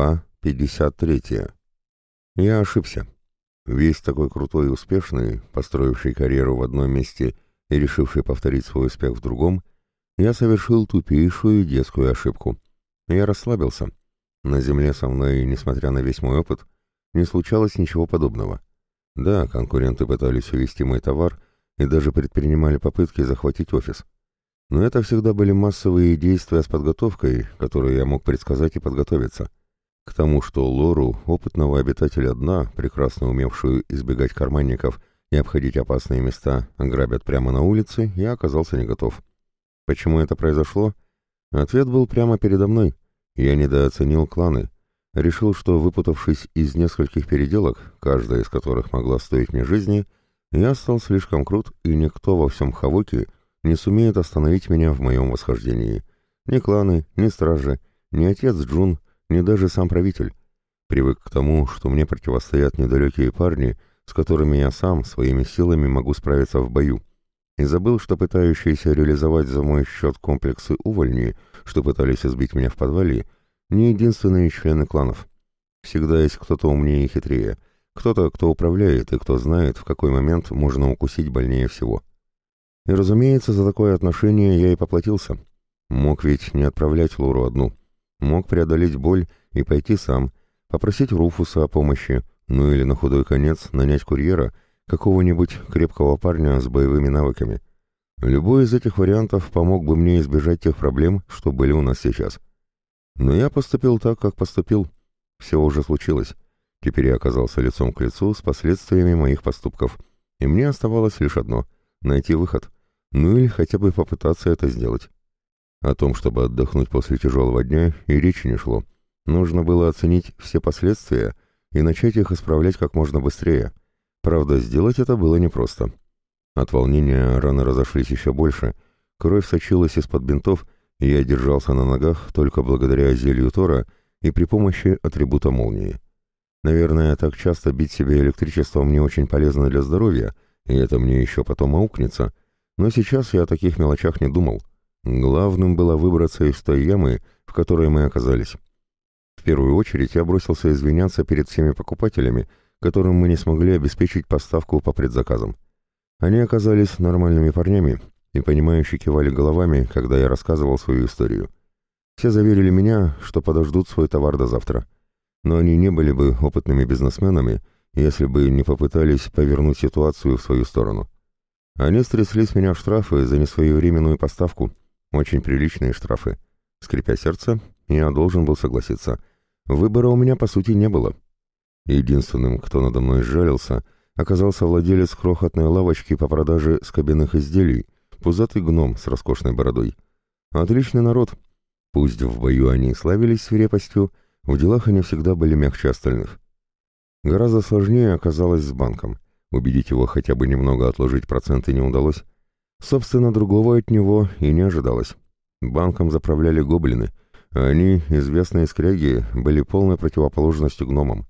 Глава 53. Я ошибся. Весь такой крутой и успешный, построивший карьеру в одном месте и решивший повторить свой успех в другом, я совершил тупейшую детскую ошибку. Я расслабился. На земле со мной, несмотря на весь мой опыт, не случалось ничего подобного. Да, конкуренты пытались увести мой товар и даже предпринимали попытки захватить офис. Но это всегда были массовые действия с подготовкой, которые я мог предсказать и подготовиться. К тому, что Лору, опытного обитателя дна, прекрасно умевшую избегать карманников и обходить опасные места, грабят прямо на улице, я оказался не готов. Почему это произошло? Ответ был прямо передо мной. Я недооценил кланы. Решил, что, выпутавшись из нескольких переделок, каждая из которых могла стоить мне жизни, я стал слишком крут, и никто во всем Хавоке не сумеет остановить меня в моем восхождении. Ни кланы, ни стражи, ни отец Джун — ни даже сам правитель. Привык к тому, что мне противостоят недалекие парни, с которыми я сам своими силами могу справиться в бою. И забыл, что пытающиеся реализовать за мой счет комплексы увольни, что пытались избить меня в подвале, не единственные члены кланов. Всегда есть кто-то умнее и хитрее, кто-то, кто управляет и кто знает, в какой момент можно укусить больнее всего. И, разумеется, за такое отношение я и поплатился. Мог ведь не отправлять Лору одну. Мог преодолеть боль и пойти сам, попросить Руфуса о помощи, ну или на худой конец нанять курьера, какого-нибудь крепкого парня с боевыми навыками. Любой из этих вариантов помог бы мне избежать тех проблем, что были у нас сейчас. Но я поступил так, как поступил. Все уже случилось. Теперь я оказался лицом к лицу с последствиями моих поступков. И мне оставалось лишь одно — найти выход. Ну или хотя бы попытаться это сделать. О том, чтобы отдохнуть после тяжелого дня, и речи не шло. Нужно было оценить все последствия и начать их исправлять как можно быстрее. Правда, сделать это было непросто. От волнения раны разошлись еще больше, кровь сочилась из-под бинтов, и я держался на ногах только благодаря зелью Тора и при помощи атрибута молнии. Наверное, так часто бить себя электричеством не очень полезно для здоровья, и это мне еще потом аукнется, но сейчас я о таких мелочах не думал. Главным было выбраться из той ямы, в которой мы оказались. В первую очередь я бросился извиняться перед всеми покупателями, которым мы не смогли обеспечить поставку по предзаказам. Они оказались нормальными парнями и понимающе кивали головами, когда я рассказывал свою историю. Все заверили меня, что подождут свой товар до завтра. Но они не были бы опытными бизнесменами, если бы не попытались повернуть ситуацию в свою сторону. Они стрясли с меня штрафы за несвоевременную поставку, очень приличные штрафы. Скрипя сердце, я должен был согласиться. Выбора у меня, по сути, не было. Единственным, кто надо мной сжалился, оказался владелец крохотной лавочки по продаже скобяных изделий, пузатый гном с роскошной бородой. Отличный народ. Пусть в бою они славились свирепостью, в делах они всегда были мягче остальных. Гораздо сложнее оказалось с банком. Убедить его хотя бы немного отложить проценты не удалось. Собственно, другого от него и не ожидалось. Банком заправляли гоблины, они, известные скряги, были полной противоположностью гномам.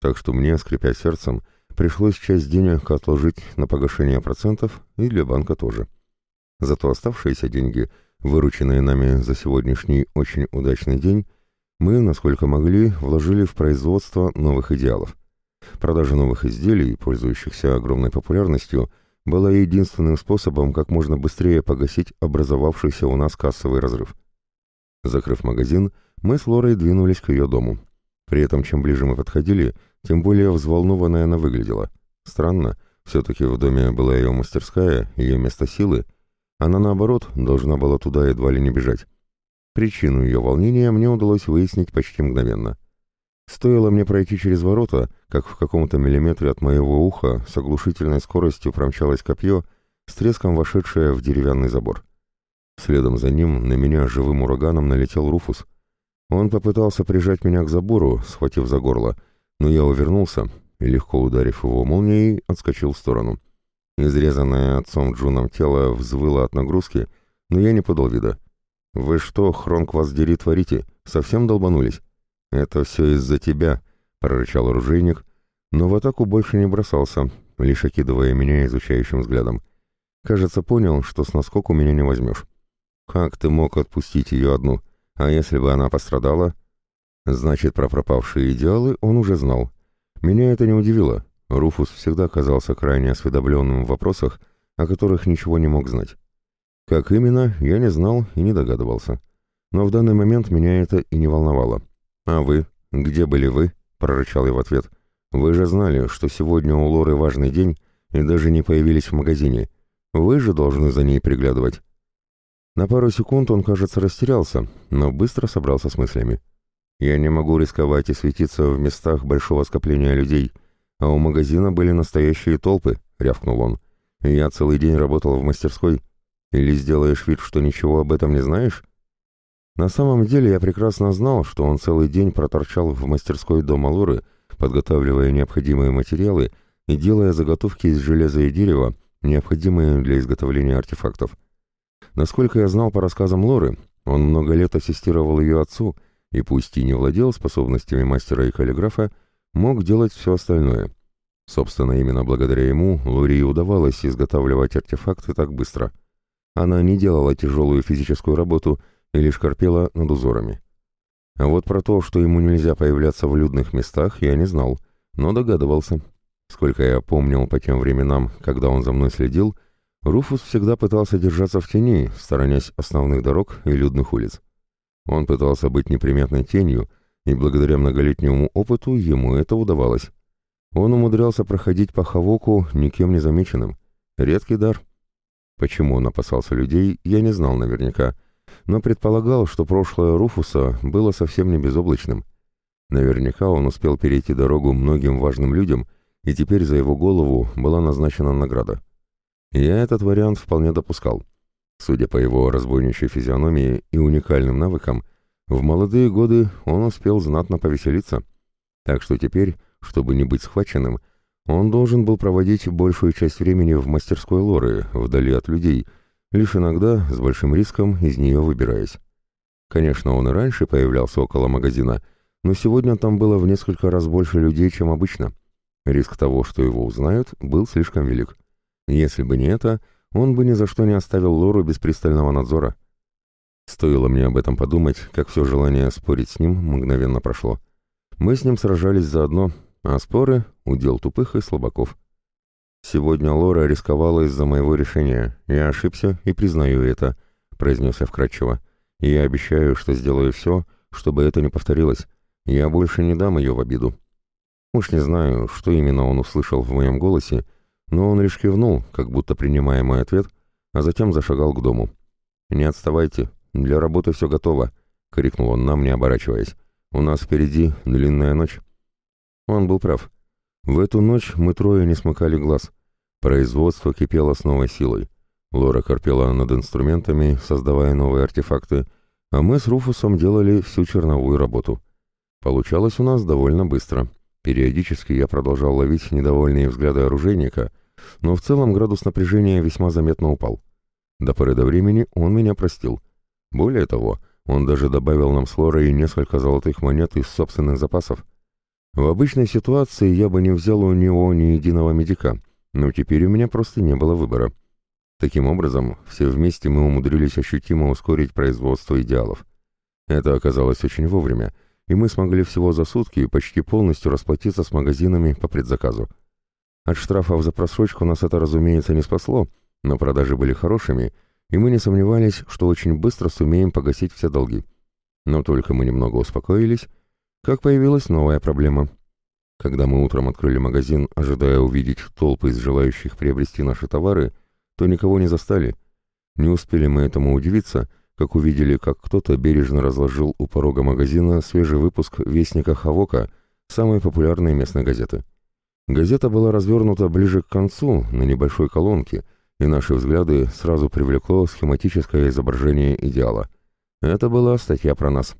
Так что мне, скрипя сердцем, пришлось часть денег отложить на погашение процентов и для банка тоже. Зато оставшиеся деньги, вырученные нами за сегодняшний очень удачный день, мы, насколько могли, вложили в производство новых идеалов. Продажа новых изделий, пользующихся огромной популярностью, была единственным способом как можно быстрее погасить образовавшийся у нас кассовый разрыв. Закрыв магазин, мы с Лорой двинулись к ее дому. При этом, чем ближе мы подходили, тем более взволнованной она выглядела. Странно, все-таки в доме была ее мастерская, ее место силы. Она, наоборот, должна была туда едва ли не бежать. Причину ее волнения мне удалось выяснить почти мгновенно — Стоило мне пройти через ворота, как в каком-то миллиметре от моего уха с оглушительной скоростью промчалось копье, с треском вошедшее в деревянный забор. Следом за ним на меня живым ураганом налетел Руфус. Он попытался прижать меня к забору, схватив за горло, но я увернулся и, легко ударив его молнией, отскочил в сторону. Изрезанное отцом Джуном тело взвыло от нагрузки, но я не подал вида. «Вы что, Хронк вас дери творите? Совсем долбанулись?» «Это все из-за тебя», — прорычал оружейник, но в атаку больше не бросался, лишь окидывая меня изучающим взглядом. Кажется, понял, что с наскоку меня не возьмешь. «Как ты мог отпустить ее одну? А если бы она пострадала?» Значит, про пропавшие идеалы он уже знал. Меня это не удивило. Руфус всегда казался крайне осведомленным в вопросах, о которых ничего не мог знать. Как именно, я не знал и не догадывался. Но в данный момент меня это и не волновало. «А вы? Где были вы?» — прорычал я в ответ. «Вы же знали, что сегодня у Лоры важный день, и даже не появились в магазине. Вы же должны за ней приглядывать». На пару секунд он, кажется, растерялся, но быстро собрался с мыслями. «Я не могу рисковать и светиться в местах большого скопления людей, а у магазина были настоящие толпы», — рявкнул он. «Я целый день работал в мастерской. Или сделаешь вид, что ничего об этом не знаешь?» На самом деле я прекрасно знал, что он целый день проторчал в мастерской дома Лоры, подготавливая необходимые материалы и делая заготовки из железа и дерева, необходимые для изготовления артефактов. Насколько я знал по рассказам Лоры, он много лет ассистировал ее отцу, и пусть и не владел способностями мастера и каллиграфа, мог делать все остальное. Собственно, именно благодаря ему Лоре удавалось изготавливать артефакты так быстро. Она не делала тяжелую физическую работу и лишь корпела над узорами. А вот про то, что ему нельзя появляться в людных местах, я не знал, но догадывался. Сколько я помнил по тем временам, когда он за мной следил, Руфус всегда пытался держаться в тени, сторонясь основных дорог и людных улиц. Он пытался быть неприметной тенью, и благодаря многолетнему опыту ему это удавалось. Он умудрялся проходить по Хавоку никем не замеченным. Редкий дар. Почему он опасался людей, я не знал наверняка, но предполагал, что прошлое Руфуса было совсем не безоблачным. Наверняка он успел перейти дорогу многим важным людям, и теперь за его голову была назначена награда. Я этот вариант вполне допускал. Судя по его разбойничьей физиономии и уникальным навыкам, в молодые годы он успел знатно повеселиться. Так что теперь, чтобы не быть схваченным, он должен был проводить большую часть времени в мастерской Лоры, вдали от людей, лишь иногда, с большим риском, из нее выбираясь. Конечно, он и раньше появлялся около магазина, но сегодня там было в несколько раз больше людей, чем обычно. Риск того, что его узнают, был слишком велик. Если бы не это, он бы ни за что не оставил Лору без пристального надзора. Стоило мне об этом подумать, как все желание спорить с ним мгновенно прошло. Мы с ним сражались заодно, а споры — удел тупых и слабаков. «Сегодня Лора рисковала из-за моего решения. Я ошибся и признаю это», — произнес я вкратчиво. «И я обещаю, что сделаю все, чтобы это не повторилось. Я больше не дам ее в обиду». Уж не знаю, что именно он услышал в моем голосе, но он лишь кивнул, как будто принимая мой ответ, а затем зашагал к дому. «Не отставайте, для работы все готово», — крикнул он нам, не оборачиваясь. «У нас впереди длинная ночь». Он был прав. В эту ночь мы трое не смыкали глаз. Производство кипело с новой силой. Лора корпела над инструментами, создавая новые артефакты, а мы с Руфусом делали всю черновую работу. Получалось у нас довольно быстро. Периодически я продолжал ловить недовольные взгляды оружейника, но в целом градус напряжения весьма заметно упал. До поры до времени он меня простил. Более того, он даже добавил нам с Лорой несколько золотых монет из собственных запасов. В обычной ситуации я бы не взял у него ни единого медика, но теперь у меня просто не было выбора. Таким образом, все вместе мы умудрились ощутимо ускорить производство идеалов. Это оказалось очень вовремя, и мы смогли всего за сутки почти полностью расплатиться с магазинами по предзаказу. От штрафов за просрочку нас это, разумеется, не спасло, но продажи были хорошими, и мы не сомневались, что очень быстро сумеем погасить все долги. Но только мы немного успокоились, как появилась новая проблема. Когда мы утром открыли магазин, ожидая увидеть толпы из желающих приобрести наши товары, то никого не застали. Не успели мы этому удивиться, как увидели, как кто-то бережно разложил у порога магазина свежий выпуск «Вестника Хавока», самой популярной местной газеты. Газета была развернута ближе к концу, на небольшой колонке, и наши взгляды сразу привлекло схематическое изображение идеала. Это была статья про нас.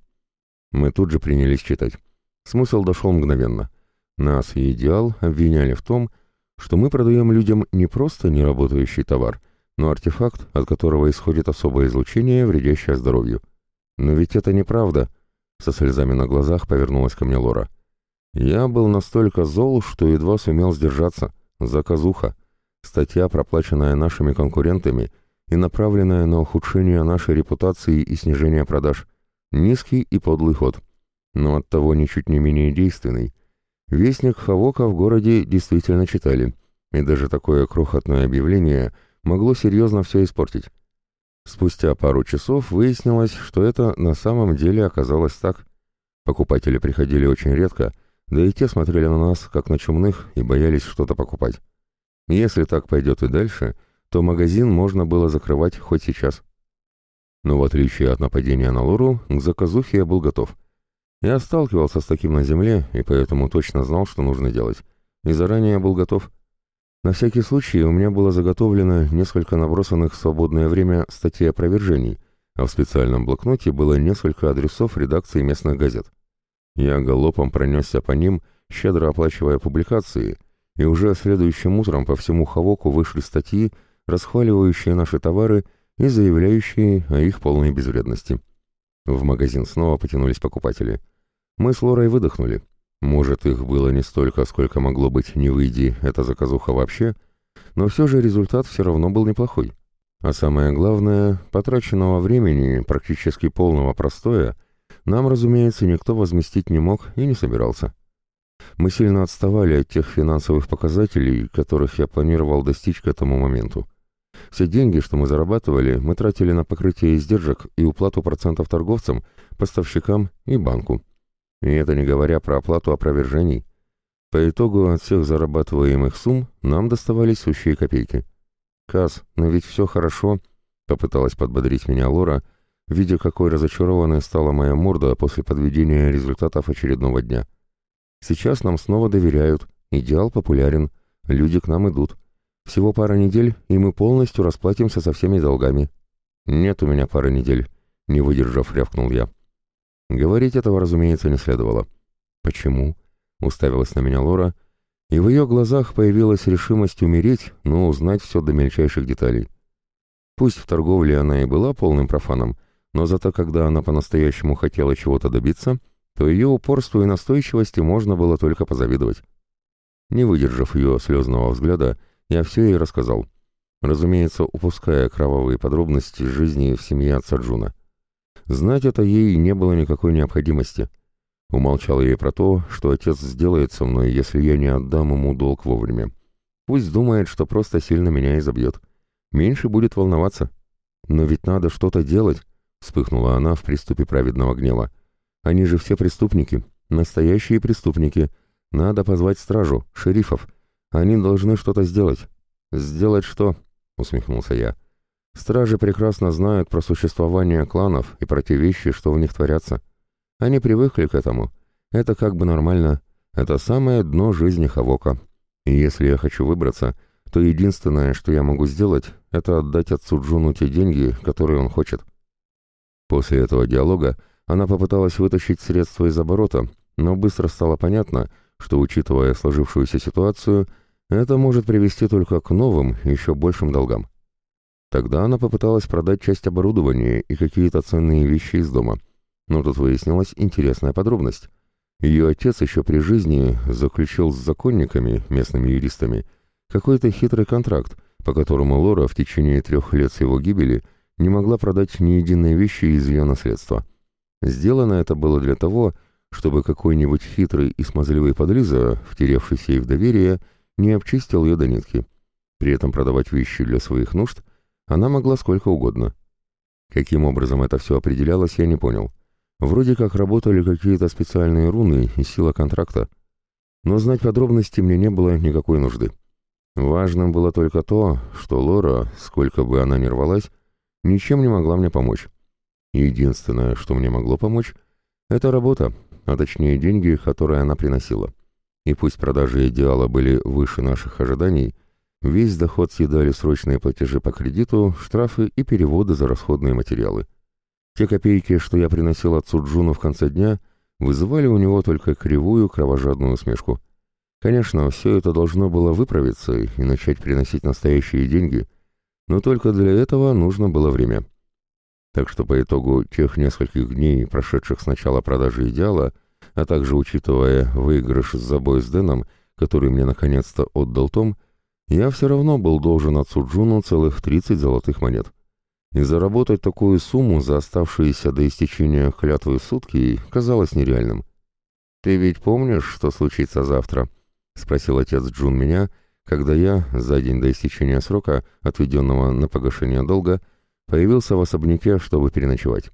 Мы тут же принялись читать. Смысл дошел мгновенно. Нас и идеал обвиняли в том, что мы продаем людям не просто неработающий товар, но артефакт, от которого исходит особое излучение, вредящее здоровью. Но ведь это неправда. Со слезами на глазах повернулась ко мне Лора. Я был настолько зол, что едва сумел сдержаться. Заказуха. Статья, проплаченная нашими конкурентами и направленная на ухудшение нашей репутации и снижение продаж. Низкий и подлый ход. но оттого ничуть не менее действенный. Вестник Хавока в городе действительно читали, и даже такое крохотное объявление могло серьезно все испортить. Спустя пару часов выяснилось, что это на самом деле оказалось так. Покупатели приходили очень редко, да и те смотрели на нас, как на чумных, и боялись что-то покупать. Если так пойдет и дальше, то магазин можно было закрывать хоть сейчас. Но в отличие от нападения на Лору, к заказухе я был готов. Я сталкивался с таким на земле, и поэтому точно знал, что нужно делать. И заранее был готов. На всякий случай у меня было заготовлено несколько набросанных в свободное время статей опровержений, а в специальном блокноте было несколько адресов редакции местных газет. Я галопом пронесся по ним, щедро оплачивая публикации, и уже следующим утром по всему Хавоку вышли статьи, расхваливающие наши товары и заявляющие о их полной безвредности. В магазин снова потянулись покупатели. Мы с Лорой выдохнули. Может, их было не столько, сколько могло быть, не выйди эта заказуха вообще, но все же результат все равно был неплохой. А самое главное, потраченного времени, практически полного простоя, нам, разумеется, никто возместить не мог и не собирался. Мы сильно отставали от тех финансовых показателей, которых я планировал достичь к этому моменту. Все деньги, что мы зарабатывали, мы тратили на покрытие издержек и уплату процентов торговцам, поставщикам и банку. И это не говоря про оплату опровержений. По итогу от всех зарабатываемых сумм нам доставались сущие копейки. «Каз, но ведь все хорошо», — попыталась подбодрить меня Лора, видя, какой разочарованной стала моя морда после подведения результатов очередного дня. «Сейчас нам снова доверяют, идеал популярен, люди к нам идут. Всего пара недель, и мы полностью расплатимся со всеми долгами». «Нет у меня пары недель», — не выдержав, рявкнул я. Говорить этого, разумеется, не следовало. «Почему?» — уставилась на меня Лора, и в ее глазах появилась решимость умереть, но узнать все до мельчайших деталей. Пусть в торговле она и была полным профаном, но зато когда она по-настоящему хотела чего-то добиться, то ее упорству и настойчивости можно было только позавидовать. Не выдержав ее слезного взгляда, я все ей рассказал, разумеется, упуская кровавые подробности жизни в семье отца Джуна. Знать это ей не было никакой необходимости. Умолчал ей про то, что отец сделает со мной, если я не отдам ему долг вовремя. Пусть думает, что просто сильно меня изобьет. Меньше будет волноваться. Но ведь надо что-то делать, вспыхнула она в приступе праведного гнева. Они же все преступники, настоящие преступники. Надо позвать стражу, шерифов. Они должны что-то сделать. Сделать что? усмехнулся я. Стражи прекрасно знают про существование кланов и про те вещи, что в них творятся. Они привыкли к этому. Это как бы нормально. Это самое дно жизни Хавока. И если я хочу выбраться, то единственное, что я могу сделать, это отдать отцу Джуну те деньги, которые он хочет. После этого диалога она попыталась вытащить средства из оборота, но быстро стало понятно, что, учитывая сложившуюся ситуацию, это может привести только к новым, еще большим долгам. Тогда она попыталась продать часть оборудования и какие-то ценные вещи из дома. Но тут выяснилась интересная подробность. Ее отец еще при жизни заключил с законниками, местными юристами, какой-то хитрый контракт, по которому Лора в течение трех лет с его гибели не могла продать ни единой вещи из ее наследства. Сделано это было для того, чтобы какой-нибудь хитрый и смазливый подлиза, втеревшийся ей в доверие, не обчистил ее до нитки. При этом продавать вещи для своих нужд она могла сколько угодно. Каким образом это все определялось, я не понял. Вроде как работали какие-то специальные руны и сила контракта. Но знать подробности мне не было никакой нужды. Важным было только то, что Лора, сколько бы она ни рвалась, ничем не могла мне помочь. Единственное, что мне могло помочь, это работа, а точнее деньги, которые она приносила. И пусть продажи идеала были выше наших ожиданий, Весь доход съедали срочные платежи по кредиту, штрафы и переводы за расходные материалы. Те копейки, что я приносил отцу Джуну в конце дня, вызывали у него только кривую кровожадную усмешку. Конечно, все это должно было выправиться и начать приносить настоящие деньги, но только для этого нужно было время. Так что по итогу тех нескольких дней, прошедших с начала продажи «Идеала», а также учитывая выигрыш с забой с Дэном, который мне наконец-то отдал Том, я все равно был должен отцу Джуну целых 30 золотых монет. и заработать такую сумму за оставшиеся до истечения клятвы сутки казалось нереальным. «Ты ведь помнишь, что случится завтра?» — спросил отец Джун меня, когда я, за день до истечения срока, отведенного на погашение долга, появился в особняке, чтобы переночевать.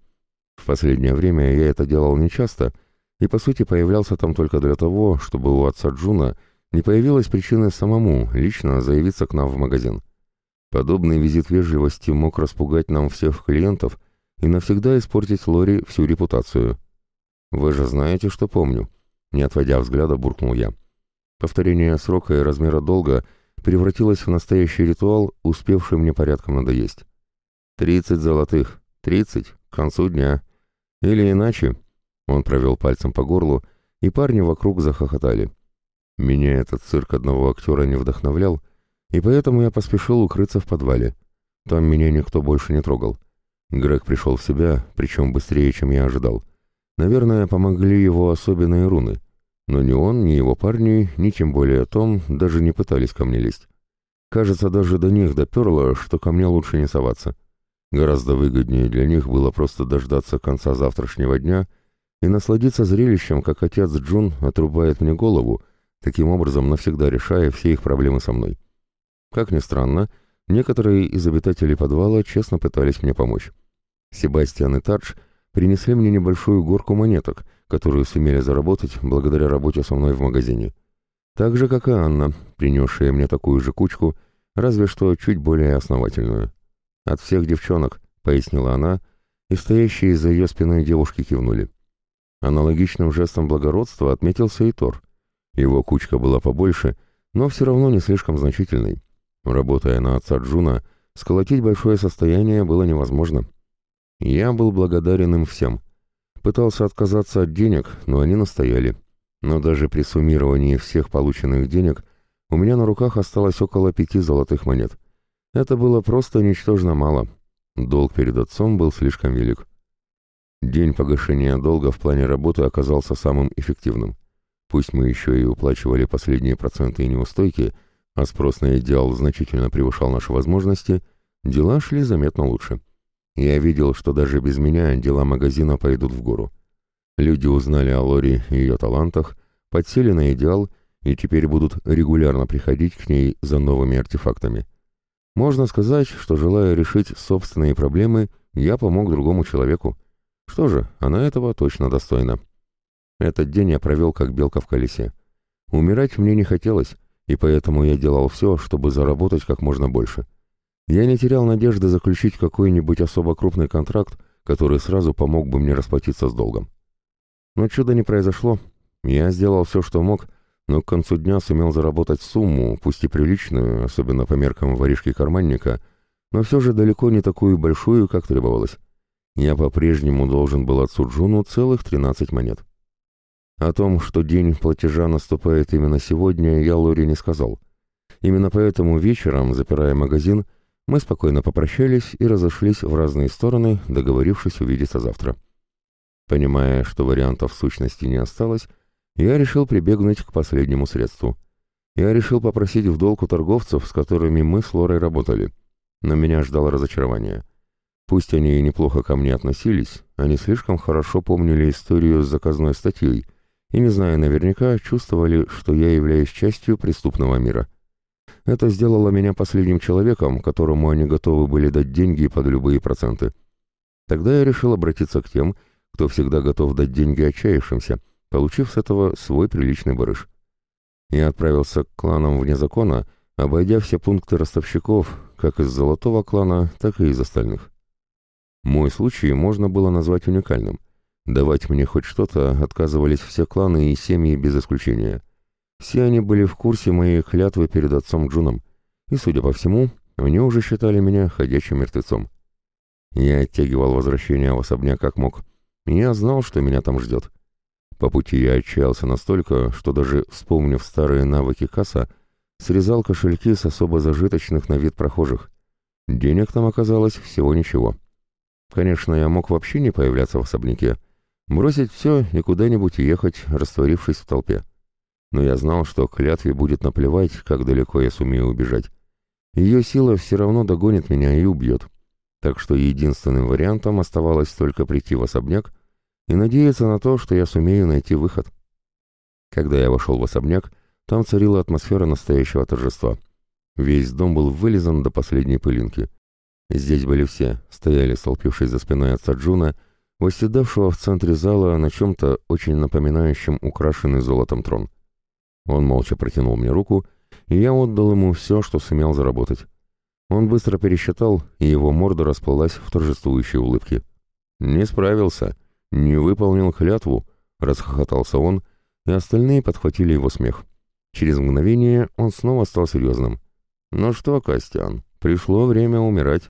В последнее время я это делал нечасто и, по сути, появлялся там только для того, чтобы у отца Джуна не появилась причины самому лично заявиться к нам в магазин. Подобный визит вежливости мог распугать нам всех клиентов и навсегда испортить Лори всю репутацию. «Вы же знаете, что помню», — не отводя взгляда, буркнул я. Повторение срока и размера долга превратилось в настоящий ритуал, успевший мне порядком надоесть. «Тридцать золотых. Тридцать. К концу дня. Или иначе...» Он провел пальцем по горлу, и парни вокруг захохотали. Меня этот цирк одного актера не вдохновлял, и поэтому я поспешил укрыться в подвале. Там меня никто больше не трогал. Грег пришел в себя, причем быстрее, чем я ожидал. Наверное, помогли его особенные руны. Но ни он, ни его парни, ни тем более Том даже не пытались ко мне лезть. Кажется, даже до них доперло, что ко мне лучше не соваться. Гораздо выгоднее для них было просто дождаться конца завтрашнего дня и насладиться зрелищем, как отец Джун отрубает мне голову, таким образом навсегда решая все их проблемы со мной. Как ни странно, некоторые из обитателей подвала честно пытались мне помочь. Себастьян и Тадж принесли мне небольшую горку монеток, которую сумели заработать благодаря работе со мной в магазине. Так же, как и Анна, принесшая мне такую же кучку, разве что чуть более основательную. «От всех девчонок», — пояснила она, и стоящие за ее спиной девушки кивнули. Аналогичным жестом благородства отметился и Тор. Его кучка была побольше, но все равно не слишком значительной. Работая на отца Джуна, сколотить большое состояние было невозможно. Я был благодарен им всем. Пытался отказаться от денег, но они настояли. Но даже при суммировании всех полученных денег у меня на руках осталось около пяти золотых монет. Это было просто ничтожно мало. Долг перед отцом был слишком велик. День погашения долга в плане работы оказался самым эффективным. Пусть мы еще и уплачивали последние проценты и неустойки, а спрос на идеал значительно превышал наши возможности, дела шли заметно лучше. Я видел, что даже без меня дела магазина пойдут в гору. Люди узнали о Лори и ее талантах, подсели на идеал и теперь будут регулярно приходить к ней за новыми артефактами. Можно сказать, что желая решить собственные проблемы, я помог другому человеку. Что же, она этого точно достойна. Этот день я провел как белка в колесе. Умирать мне не хотелось, и поэтому я делал все, чтобы заработать как можно больше. Я не терял надежды заключить какой-нибудь особо крупный контракт, который сразу помог бы мне расплатиться с долгом. Но чуда не произошло. Я сделал все, что мог, но к концу дня сумел заработать сумму, пусть и приличную, особенно по меркам воришки-карманника, но все же далеко не такую большую, как требовалось. Я по-прежнему должен был отцу Джуну целых 13 монет. О том, что день платежа наступает именно сегодня, я Лори не сказал. Именно поэтому вечером, запирая магазин, мы спокойно попрощались и разошлись в разные стороны, договорившись увидеться завтра. Понимая, что вариантов сущности не осталось, я решил прибегнуть к последнему средству. Я решил попросить в долг у торговцев, с которыми мы с Лорой работали. Но меня ждало разочарование. Пусть они и неплохо ко мне относились, они слишком хорошо помнили историю с заказной статьей — и, не зная наверняка, чувствовали, что я являюсь частью преступного мира. Это сделало меня последним человеком, которому они готовы были дать деньги под любые проценты. Тогда я решил обратиться к тем, кто всегда готов дать деньги отчаявшимся, получив с этого свой приличный барыш. Я отправился к кланам вне закона, обойдя все пункты ростовщиков, как из золотого клана, так и из остальных. Мой случай можно было назвать уникальным. Давать мне хоть что-то отказывались все кланы и семьи без исключения. Все они были в курсе моей клятвы перед отцом Джуном, и, судя по всему, они уже считали меня ходячим мертвецом. Я оттягивал возвращение в особняк как мог, я знал, что меня там ждет. По пути я отчаялся настолько, что даже, вспомнив старые навыки касса, срезал кошельки с особо зажиточных на вид прохожих. Денег там оказалось всего ничего. Конечно, я мог вообще не появляться в особняке, Бросить все и куда-нибудь ехать, растворившись в толпе. Но я знал, что клятве будет наплевать, как далеко я сумею убежать. Ее сила все равно догонит меня и убьет. так что единственным вариантом оставалось только прийти в особняк и надеяться на то, что я сумею найти выход. Когда я вошел в особняк, там царила атмосфера настоящего торжества. Весь дом был вылизан до последней пылинки. Здесь были все, стояли, столпившись за спиной отца Джуна, восседавшего в центре зала на чем-то очень напоминающем украшенный золотом трон. Он молча протянул мне руку, и я отдал ему все, что сумел заработать. Он быстро пересчитал, и его морда расплылась в торжествующей улыбке. «Не справился, не выполнил клятву», — расхохотался он, и остальные подхватили его смех. Через мгновение он снова стал серьезным. «Ну что, Костян, пришло время умирать.